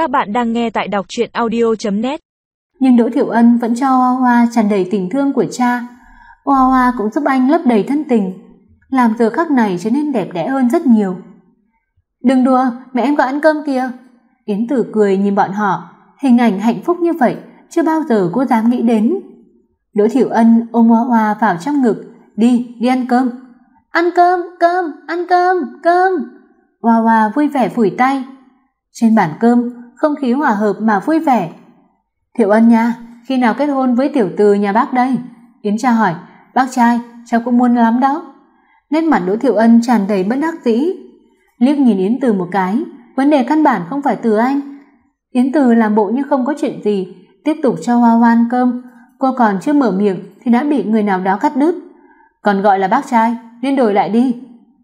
Các bạn đang nghe tại đọc truyện audio.net Nhưng Đỗ Thiểu Ân vẫn cho Hoa Hoa tràn đầy tình thương của cha. Hoa Hoa cũng giúp anh lấp đầy thân tình, làm giờ khắc này trở nên đẹp đẽ hơn rất nhiều. Đừng đùa, mẹ em gọi ăn cơm kìa. Yến Tử cười nhìn bọn họ, hình ảnh hạnh phúc như vậy chưa bao giờ cô dám nghĩ đến. Đỗ Thiểu Ân ôm Hoa Hoa vào trong ngực, đi, đi ăn cơm. Ăn cơm, cơm, ăn cơm, cơm. Hoa Hoa vui vẻ phủi tay. Trên bàn cơm, không khí hòa hợp mà vui vẻ. Thiệu Ân nha, khi nào kết hôn với tiểu từ nhà bác đây? Yến cha hỏi, bác trai, cháu cũng muốn lắm đó. Nét mặt Đỗ Thiệu Ân tràn đầy bất đắc dĩ. Liếc nhìn Yến Từ một cái, vấn đề căn bản không phải từ anh. Yến Từ làm bộ như không có chuyện gì, tiếp tục cho Hoa Hoa ăn cơm, cô còn chưa mở miệng thì đã bị người nào đó cắt đứt. Còn gọi là bác trai, nên đổi lại đi.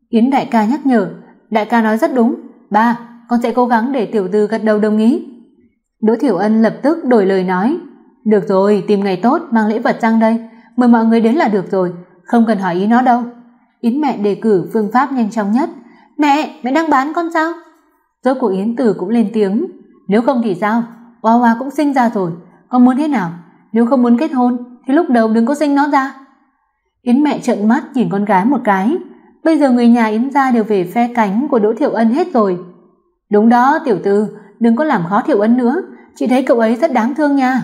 Yến đại ca nhắc nhở, đại ca nói rất đúng, ba, con sẽ cố gắng để tiểu tư gật đầu đồng ý. Đỗ Thiểu Ân lập tức đổi lời nói, được rồi, tìm ngày tốt mang lễ vật sang đây, mời mọi người đến là được rồi, không cần hỏi ý nó đâu. Yến mẹ đề cử phương pháp nhanh chóng nhất. Mẹ, mẹ đang bán con sao? Rốt cuộc Yến Tử cũng lên tiếng, nếu không thì sao? Hoa Hoa cũng sinh ra rồi, con muốn thế nào? Nếu không muốn kết hôn thì lúc đầu đừng có sinh nó ra. Yến mẹ trợn mắt nhìn con gái một cái, bây giờ người nhà Yến gia đều về phe cánh của Đỗ thiểu Ân hết rồi. Đúng đó, tiểu tư, đừng có làm khó Thiệu Ân nữa, chị thấy cậu ấy rất đáng thương nha.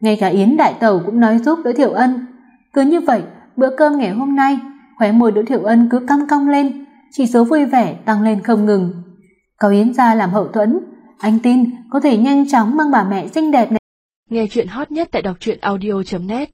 Ngay cả Yến đại tẩu cũng nói giúp Đỗ Thiệu Ân. Cứ như vậy, bữa cơm ngày hôm nay, khóe môi Đỗ Thiệu Ân cứ cong cong lên, chỉ số vui vẻ tăng lên không ngừng. Có Yến gia làm hậu thuẫn, anh tin có thể nhanh chóng mang bà mẹ xinh đẹp này. Nghe chuyện hot nhất tại đọc truyện audio.net